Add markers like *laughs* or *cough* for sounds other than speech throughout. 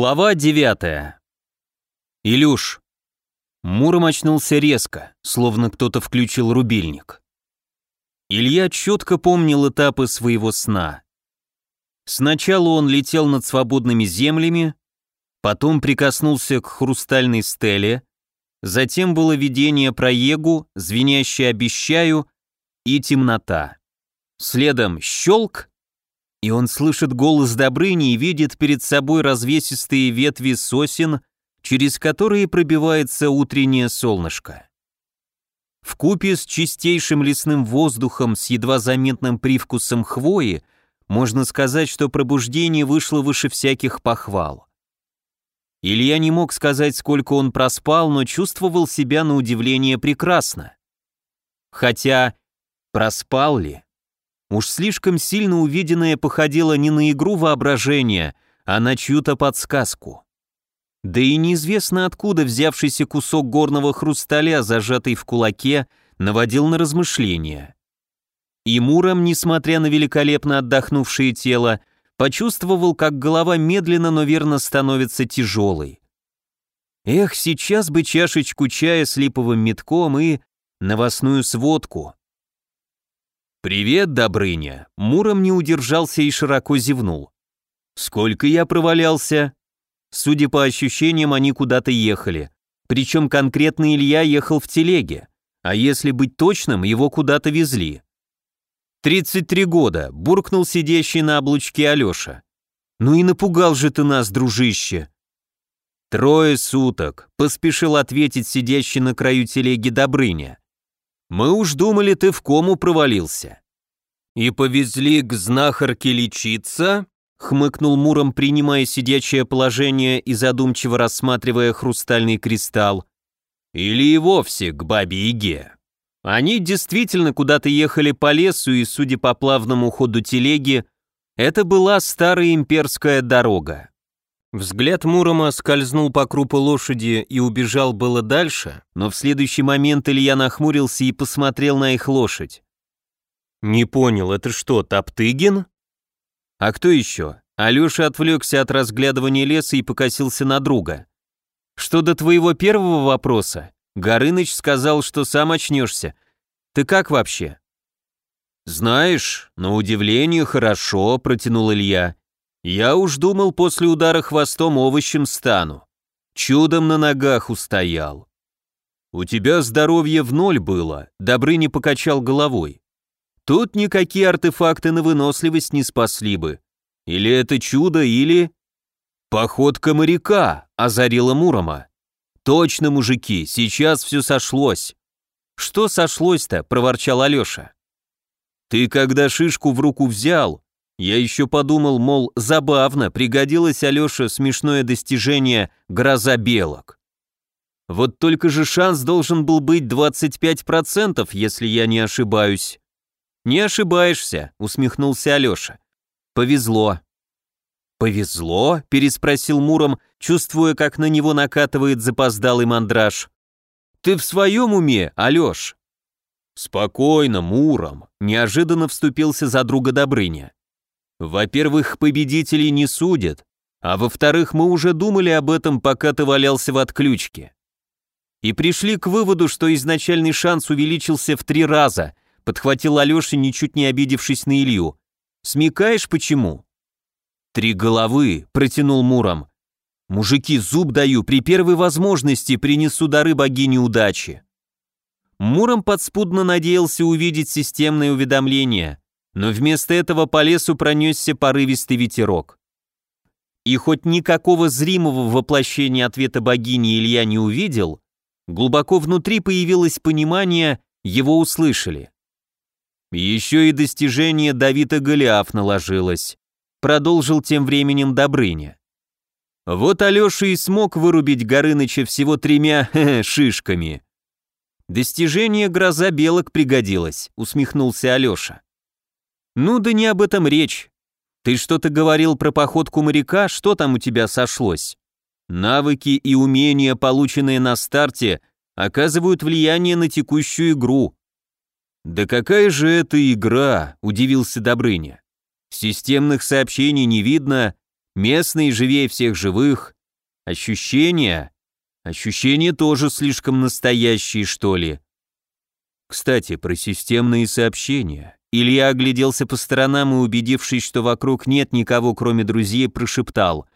Глава девятая. Илюш. Муром очнулся резко, словно кто-то включил рубильник. Илья четко помнил этапы своего сна. Сначала он летел над свободными землями, потом прикоснулся к хрустальной стеле, затем было видение про Егу, звенящее «обещаю» и темнота. Следом щелк, и он слышит голос Добрыни и видит перед собой развесистые ветви сосен, через которые пробивается утреннее солнышко. В купе с чистейшим лесным воздухом с едва заметным привкусом хвои можно сказать, что пробуждение вышло выше всяких похвал. Илья не мог сказать, сколько он проспал, но чувствовал себя на удивление прекрасно. Хотя, проспал ли? Уж слишком сильно увиденное походило не на игру воображения, а на чью-то подсказку. Да и неизвестно откуда взявшийся кусок горного хрусталя, зажатый в кулаке, наводил на размышления. И Муром, несмотря на великолепно отдохнувшее тело, почувствовал, как голова медленно, но верно становится тяжелой. Эх, сейчас бы чашечку чая с липовым метком и новостную сводку. «Привет, Добрыня!» Муром не удержался и широко зевнул. «Сколько я провалялся?» Судя по ощущениям, они куда-то ехали. Причем конкретно Илья ехал в телеге. А если быть точным, его куда-то везли. «Тридцать три года», — буркнул сидящий на облучке Алеша. «Ну и напугал же ты нас, дружище!» «Трое суток», — поспешил ответить сидящий на краю телеги Добрыня. Мы уж думали, ты в кому провалился. И повезли к знахарке лечиться, хмыкнул Муром, принимая сидячее положение и задумчиво рассматривая хрустальный кристалл. Или и вовсе к бабе Иге. Они действительно куда-то ехали по лесу, и, судя по плавному ходу телеги, это была старая имперская дорога. Взгляд Мурома скользнул по крупу лошади и убежал было дальше, но в следующий момент Илья нахмурился и посмотрел на их лошадь. «Не понял, это что, Топтыгин?» «А кто еще?» Алеша отвлекся от разглядывания леса и покосился на друга. «Что до твоего первого вопроса? Горыныч сказал, что сам очнешься. Ты как вообще?» «Знаешь, на удивление хорошо», — протянул Илья. Я уж думал, после удара хвостом овощем стану. Чудом на ногах устоял. У тебя здоровье в ноль было, Добрыня покачал головой. Тут никакие артефакты на выносливость не спасли бы. Или это чудо, или... Походка моряка, озарила Мурома. Точно, мужики, сейчас все сошлось. Что сошлось-то, проворчал Алеша. Ты когда шишку в руку взял, я еще подумал, мол, забавно, пригодилось Алёше смешное достижение «Гроза белок». Вот только же шанс должен был быть 25%, если я не ошибаюсь. «Не ошибаешься», — усмехнулся Алёша. «Повезло». «Повезло?» — переспросил Муром, чувствуя, как на него накатывает запоздалый мандраж. «Ты в своем уме, Алёш?» «Спокойно, Муром», — неожиданно вступился за друга Добрыня. Во-первых, победителей не судят, а во-вторых, мы уже думали об этом, пока ты валялся в отключке. И пришли к выводу, что изначальный шанс увеличился в три раза, подхватил Алеша, ничуть не обидевшись на Илью. Смекаешь, почему? Три головы, протянул Муром. Мужики, зуб даю, при первой возможности принесу дары богини удачи. Муром подспудно надеялся увидеть системное уведомление но вместо этого по лесу пронесся порывистый ветерок. И хоть никакого зримого воплощения ответа богини Илья не увидел, глубоко внутри появилось понимание, его услышали. Еще и достижение Давида Голиаф наложилось, продолжил тем временем Добрыня. Вот Алеша и смог вырубить Горыныча всего тремя *laughs* шишками. Достижение гроза белок пригодилось, усмехнулся Алеша. «Ну да не об этом речь. Ты что-то говорил про походку моряка, что там у тебя сошлось? Навыки и умения, полученные на старте, оказывают влияние на текущую игру». «Да какая же это игра?» – удивился Добрыня. «Системных сообщений не видно, Местные живее всех живых. Ощущения? Ощущения тоже слишком настоящие, что ли. Кстати, про системные сообщения. Илья огляделся по сторонам и, убедившись, что вокруг нет никого, кроме друзей, прошептал.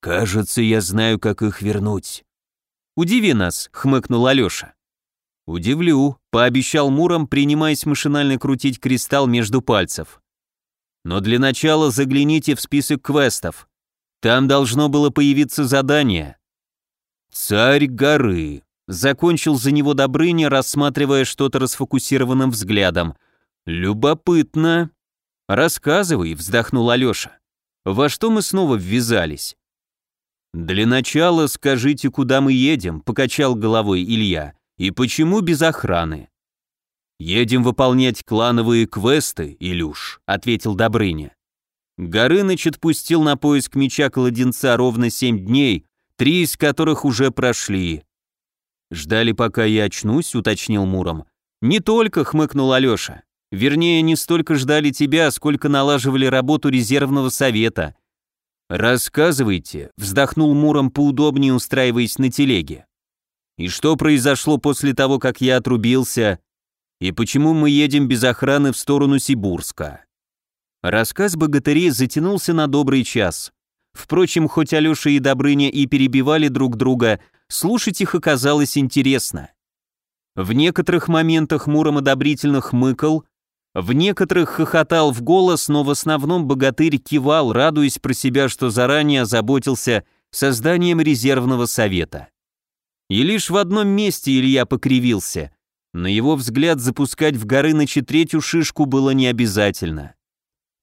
«Кажется, я знаю, как их вернуть». «Удиви нас», — хмыкнул Алёша. «Удивлю», — пообещал Муром, принимаясь машинально крутить кристалл между пальцев. «Но для начала загляните в список квестов. Там должно было появиться задание». «Царь горы», — закончил за него Добрыня, рассматривая что-то расфокусированным взглядом. «Любопытно». «Рассказывай», — вздохнул Алёша. «Во что мы снова ввязались?» «Для начала скажите, куда мы едем», — покачал головой Илья. «И почему без охраны?» «Едем выполнять клановые квесты, Илюш», — ответил Добрыня. Горыныч отпустил на поиск меча кладенца ровно семь дней, три из которых уже прошли. «Ждали, пока я очнусь», — уточнил Муром. «Не только», — хмыкнул Алёша. Вернее, не столько ждали тебя, сколько налаживали работу резервного совета. Рассказывайте, вздохнул Муром поудобнее, устраиваясь на телеге. И что произошло после того, как я отрубился? И почему мы едем без охраны в сторону Сибурска? Рассказ богатырей затянулся на добрый час. Впрочем, хоть Алёша и Добрыня и перебивали друг друга, слушать их оказалось интересно. В некоторых моментах Муром одобрительно хмыкал, в некоторых хохотал в голос, но в основном богатырь кивал, радуясь про себя, что заранее озаботился созданием резервного совета. И лишь в одном месте Илья покривился. На его взгляд, запускать в Горыныча третью шишку было не обязательно.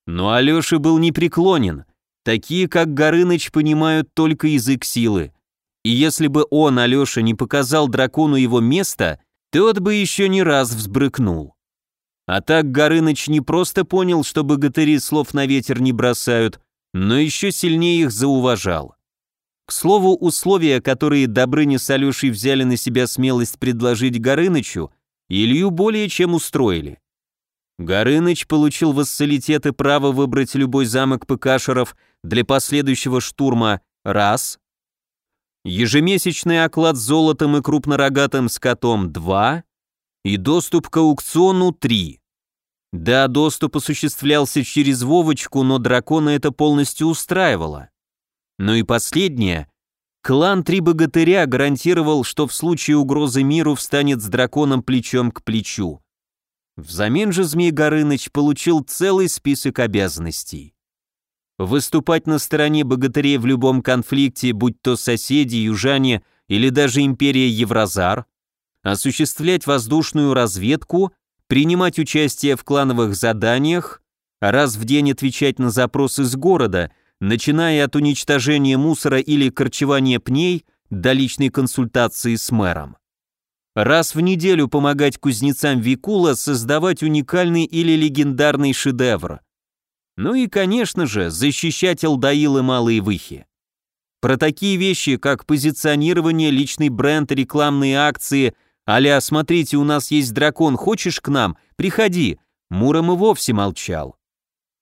Но Алёша был непреклонен. Такие, как Горыныч, понимают только язык силы. И если бы он, Алёша, не показал дракону его место, тот бы еще не раз взбрыкнул. А так Горыныч не просто понял, что богатыри слов на ветер не бросают, но еще сильнее их зауважал. К слову, условия, которые Добрыня с Алешей взяли на себя смелость предложить Горынычу, Илью более чем устроили. Горыныч получил вассалитет и право выбрать любой замок Пыкашеров для последующего штурма раз, ежемесячный оклад золотом и крупнорогатым скотом два и доступ к аукциону 3. Да, доступ осуществлялся через Вовочку, но дракона это полностью устраивало. Ну и последнее. Клан Три Богатыря гарантировал, что в случае угрозы миру встанет с драконом плечом к плечу. Взамен же Змей Горыныч получил целый список обязанностей. Выступать на стороне богатырей в любом конфликте, будь то соседи, южане или даже империя Евразар, осуществлять воздушную разведку, принимать участие в клановых заданиях, раз в день отвечать на запросы из города, начиная от уничтожения мусора или корчевания пней до личной консультации с мэром. Раз в неделю помогать кузнецам Викула создавать уникальный или легендарный шедевр. Ну и, конечно же, защищать Алдаил и Малые Выхи. Про такие вещи, как позиционирование, личный бренд, рекламные акции – Аля, смотрите, у нас есть дракон, хочешь к нам? Приходи. Муром и вовсе молчал.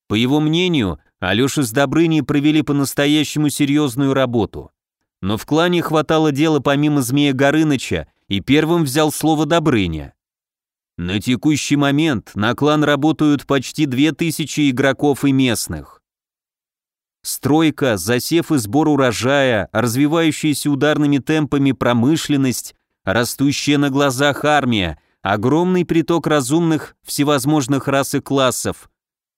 По его мнению, Алеша с Добрыней провели по-настоящему серьезную работу. Но в клане хватало дела помимо Змея Горыныча, и первым взял слово Добрыня. На текущий момент на клан работают почти две тысячи игроков и местных. Стройка, засев и сбор урожая, развивающаяся ударными темпами промышленность, растущая на глазах армия, огромный приток разумных всевозможных рас и классов.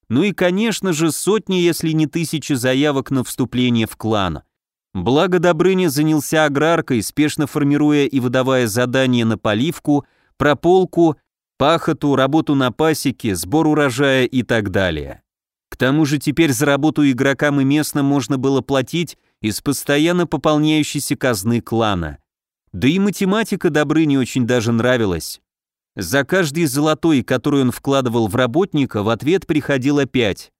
Ну и, конечно же, сотни, если не тысячи заявок на вступление в клан. Благо Добрыня занялся аграркой, спешно формируя и выдавая задания на поливку, прополку, пахоту, работу на пасеке, сбор урожая и так далее. К тому же теперь за работу игрокам и местным можно было платить из постоянно пополняющейся казны клана. Да и математика Добрыне очень даже нравилась. За каждый золотой, который он вкладывал в работника, в ответ приходило пять.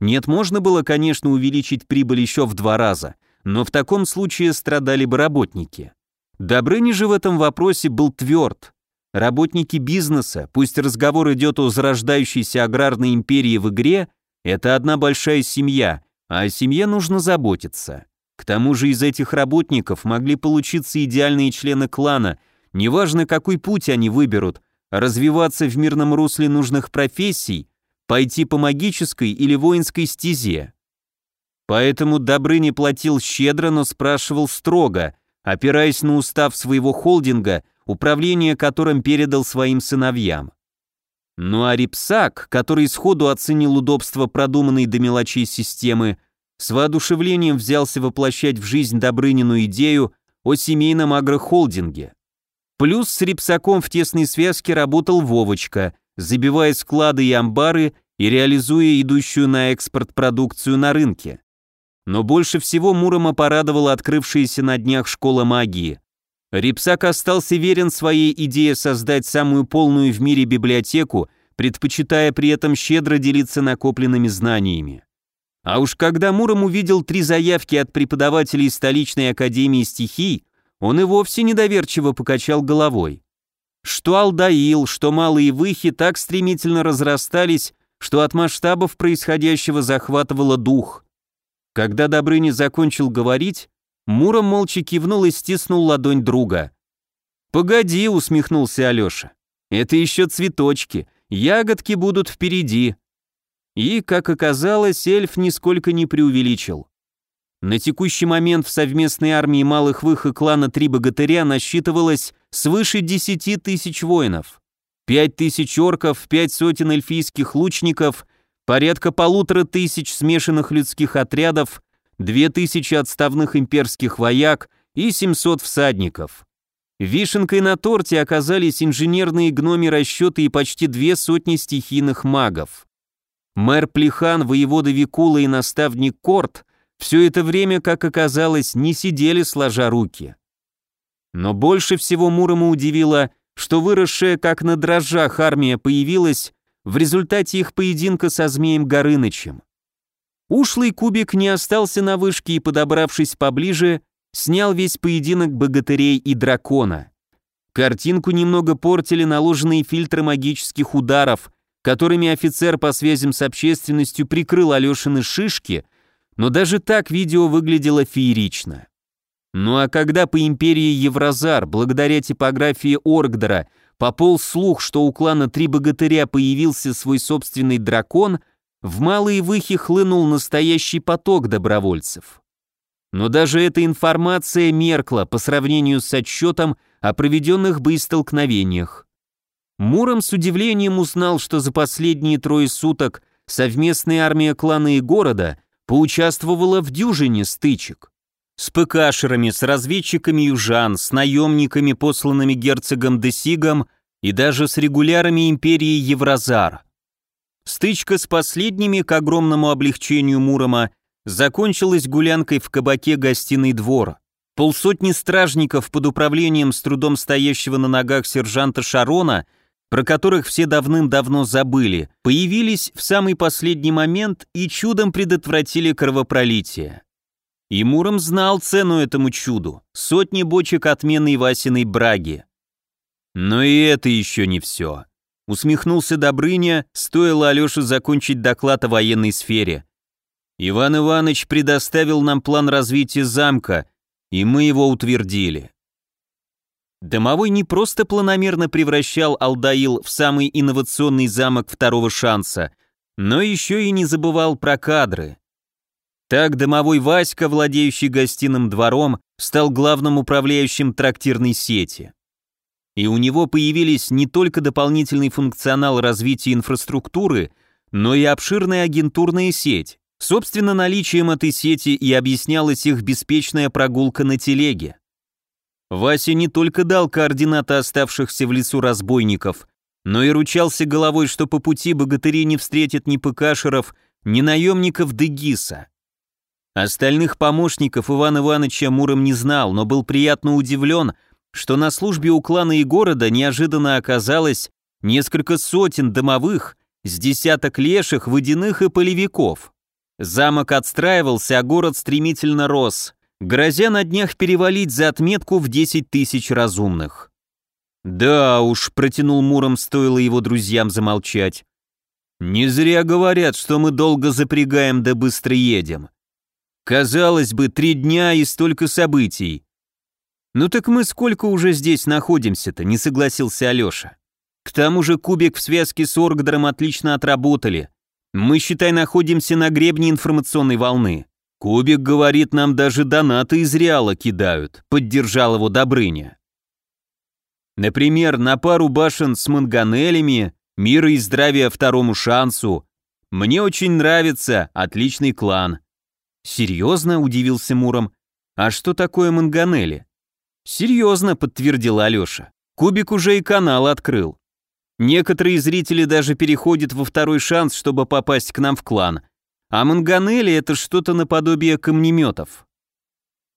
Нет, можно было, конечно, увеличить прибыль еще в два раза, но в таком случае страдали бы работники. Добрыня же в этом вопросе был тверд. Работники бизнеса, пусть разговор идет о зарождающейся аграрной империи в игре, это одна большая семья, А о семье нужно заботиться. К тому же из этих работников могли получиться идеальные члены клана, неважно какой путь они выберут, развиваться в мирном русле нужных профессий, пойти по магической или воинской стезе. Поэтому Добрыня платил щедро, но спрашивал строго, опираясь на устав своего холдинга, управление которым передал своим сыновьям. Ну а Рипсак, который сходу оценил удобство продуманной до мелочей системы, с воодушевлением взялся воплощать в жизнь Добрынину идею о семейном агрохолдинге. Плюс с Рипсаком в тесной связке работал Вовочка, забивая склады и амбары и реализуя идущую на экспорт продукцию на рынке. Но больше всего Мурома порадовала открывшаяся на днях школа магии. Рипсак остался верен своей идее создать самую полную в мире библиотеку, предпочитая при этом щедро делиться накопленными знаниями. А уж когда Муром увидел три заявки от преподавателей столичной академии стихий, он и вовсе недоверчиво покачал головой. Что Алдаил, что Малые Выхи так стремительно разрастались, что от масштабов происходящего захватывало дух. Когда Добрыня закончил говорить, Муром молча кивнул и стиснул ладонь друга. «Погоди», — усмехнулся Алёша. «Это еще цветочки, ягодки будут впереди». И, как оказалось, эльф нисколько не преувеличил. На текущий момент в совместной армии малых вых и клана Три Богатыря насчитывалось свыше десяти тысяч воинов. Пять тысяч орков, пять сотен эльфийских лучников, порядка полутора тысяч смешанных людских отрядов, две тысячи отставных имперских вояк и 700 всадников. Вишенкой на торте оказались инженерные гноми расчеты и почти две сотни стихийных магов. Мэр Плехан, воевода Викула и наставник Корт все это время, как оказалось, не сидели сложа руки. Но больше всего Мурома удивило, что выросшая как на дрожжах армия появилась в результате их поединка со Змеем Горынычем. Ушлый кубик не остался на вышке и, подобравшись поближе, снял весь поединок богатырей и дракона. Картинку немного портили наложенные фильтры магических ударов, которыми офицер по связям с общественностью прикрыл Алешины шишки – но даже так видео выглядело феерично. Ну а когда по империи Евразар, благодаря типографии Оргдера, пополз слух, что у клана Три Богатыря появился свой собственный дракон, в малые выхи хлынул настоящий поток добровольцев. Но даже эта информация меркла по сравнению с отчетом о проведенных боестолкновениях. Муром с удивлением узнал, что за последние трое суток совместная армия клана и города поучаствовала в дюжине стычек. С ПКшерами, с разведчиками южан, с наемниками, посланными герцогом Десигом и даже с регулярами империи Евразар. Стычка с последними, к огромному облегчению Мурома, закончилась гулянкой в кабаке «Гостиный двор». Полсотни стражников под управлением с трудом стоящего на ногах сержанта Шарона – про которых все давным-давно забыли, появились в самый последний момент и чудом предотвратили кровопролитие. И Муром знал цену этому чуду – сотни бочек отменной Васиной браги. Но и это еще не все. Усмехнулся Добрыня, стоило Алёше закончить доклад о военной сфере. Иван Иванович предоставил нам план развития замка, и мы его утвердили. Домовой не просто планомерно превращал Алдаил в самый инновационный замок второго шанса, но еще и не забывал про кадры. Так домовой Васька, владеющий гостиным двором, стал главным управляющим трактирной сети. И у него появились не только дополнительный функционал развития инфраструктуры, но и обширная агентурная сеть. Собственно, наличием этой сети и объяснялась их беспечная прогулка на телеге. Вася не только дал координаты оставшихся в лесу разбойников, но и ручался головой, что по пути богатыри не встретят ни ПКшеров, ни наемников Дегиса. Остальных помощников Иван Ивановича Муром не знал, но был приятно удивлен, что на службе у клана и города неожиданно оказалось несколько сотен домовых, с десяток леших, водяных и полевиков. Замок отстраивался, а город стремительно рос грозя на днях перевалить за отметку в 10 тысяч разумных. «Да уж», — протянул Муром, стоило его друзьям замолчать. «Не зря говорят, что мы долго запрягаем да быстро едем. Казалось бы, три дня и столько событий. «Ну так мы сколько уже здесь находимся-то?» — не согласился Алёша. «К тому же кубик в связке с Оргдром отлично отработали. Мы, считай, находимся на гребне информационной волны. Кубик, говорит, нам даже донаты из Реала кидают», — поддержал его Добрыня. Например, на пару башен с манганелями, мира и здравия второму шансу. Мне очень нравится, отличный клан. Серьезно, удивился Муром. А что такое манганели? Серьезно, подтвердил Алеша. Кубик уже и канал открыл. Некоторые зрители даже переходят во второй шанс, чтобы попасть к нам в клан. А манганели это что-то наподобие камнеметов.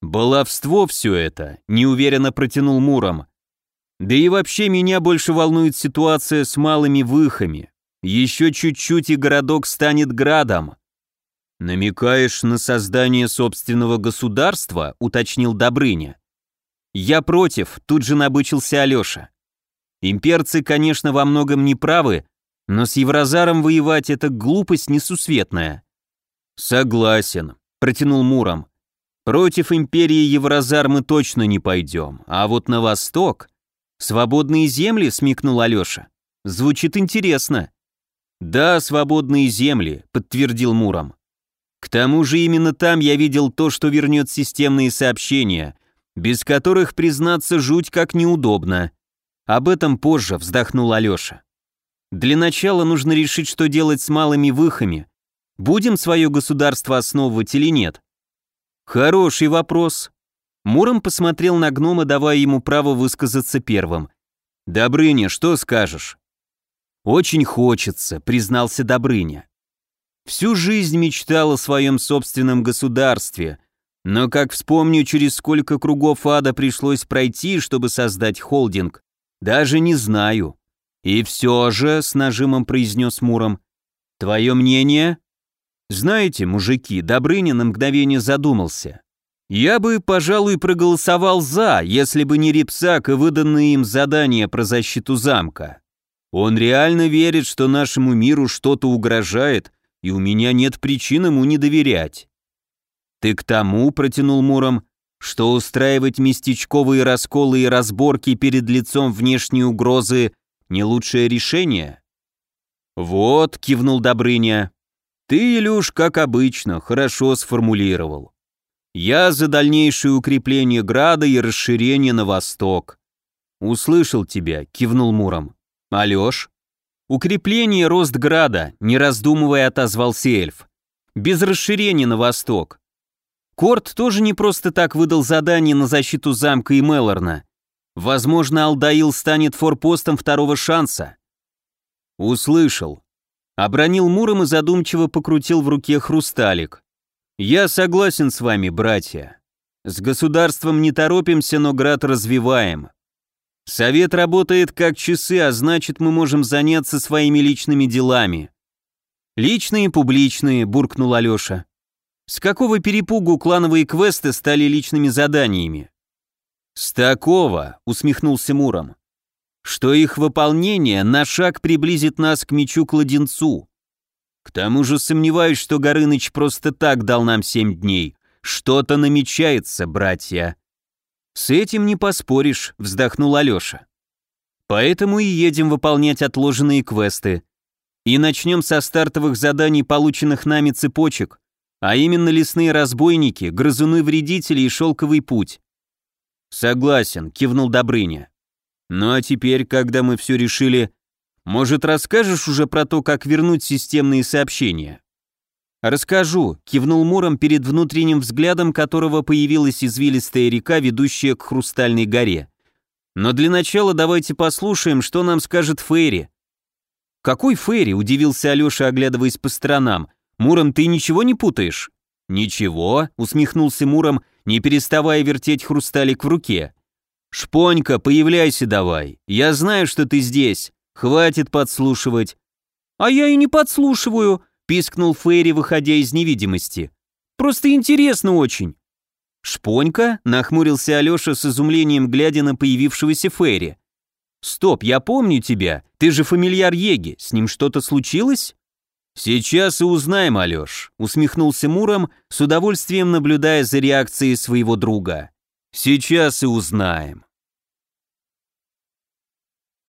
Баловство все это, неуверенно протянул Муром. Да и вообще меня больше волнует ситуация с малыми выхами. Еще чуть-чуть и городок станет градом. Намекаешь на создание собственного государства, уточнил Добрыня. Я против, тут же набычился Алеша. Имперцы, конечно, во многом не правы, но с Евразаром воевать это глупость несусветная. Согласен, протянул Муром. Против империи Евразар мы точно не пойдем, а вот на восток... «Свободные земли?» — смекнул Алеша. «Звучит интересно». «Да, свободные земли», — подтвердил Муром. «К тому же именно там я видел то, что вернет системные сообщения, без которых, признаться, жуть как неудобно. Об этом позже», — вздохнул Алеша. «Для начала нужно решить, что делать с малыми выхами. Будем свое государство основывать или нет?» «Хороший вопрос», Муром посмотрел на гнома, давая ему право высказаться первым. «Добрыня, что скажешь?» «Очень хочется», — признался Добрыня. «Всю жизнь мечтал о своем собственном государстве, но, как вспомню, через сколько кругов ада пришлось пройти, чтобы создать холдинг, даже не знаю». «И все же», — с нажимом произнес Муром, — «твое мнение?» «Знаете, мужики», — Добрыня на мгновение задумался. Я бы, пожалуй, проголосовал «за», если бы не Репсак и выданные им задания про защиту замка. Он реально верит, что нашему миру что-то угрожает, и у меня нет причин ему не доверять. «Ты к тому», — протянул Муром, — «что устраивать местечковые расколы и разборки перед лицом внешней угрозы — не лучшее решение?» «Вот», — кивнул Добрыня, — «ты, Илюш, как обычно, хорошо сформулировал. Я за дальнейшее укрепление града и расширение на восток. Услышал тебя, кивнул Муром. Алёш? Укрепление рост града, не раздумывая отозвался эльф. Без расширения на восток. Корт тоже не просто так выдал задание на защиту замка и Мелорна. Возможно, Алдаил станет форпостом второго шанса. Услышал. Обронил Муром и задумчиво покрутил в руке хрусталик. Я согласен с вами, братья. С государством не торопимся, но град развиваем. Совет работает как часы, а значит, мы можем заняться своими личными делами. Личные, публичные, буркнул Алёша. С какого перепугу клановые квесты стали личными заданиями? С такого, усмехнулся Муром, что их выполнение на шаг приблизит нас к мечу-кладенцу. К тому же сомневаюсь, что Горыныч просто так дал нам семь дней. Что-то намечается, братья. С этим не поспоришь, вздохнул Алёша. Поэтому и едем выполнять отложенные квесты. И начнем со стартовых заданий, полученных нами цепочек, а именно лесные разбойники, грызуны-вредители и шелковый путь. Согласен, кивнул Добрыня. Ну а теперь, когда мы все решили, может, расскажешь уже про то, как вернуть системные сообщения?» «Расскажу», — кивнул Муром перед внутренним взглядом которого появилась извилистая река, ведущая к Хрустальной горе. «Но для начала давайте послушаем, что нам скажет Фейри». «Какой Фейри?» — удивился Алеша, оглядываясь по сторонам. «Муром, ты ничего не путаешь?» «Ничего», — усмехнулся Муром, не переставая вертеть хрусталик в руке. «Шпонька, появляйся давай. Я знаю, что ты здесь. Хватит подслушивать. А я и не подслушиваю, пискнул Фейри, выходя из невидимости. Просто интересно очень. Шпонька, нахмурился Алёша с изумлением, глядя на появившегося Фейри. Стоп, я помню тебя. Ты же фамильяр Еги. С ним что-то случилось? «Сейчас и узнаем, Алёш», — усмехнулся Муром, с удовольствием наблюдая за реакцией своего друга. «Сейчас и узнаем».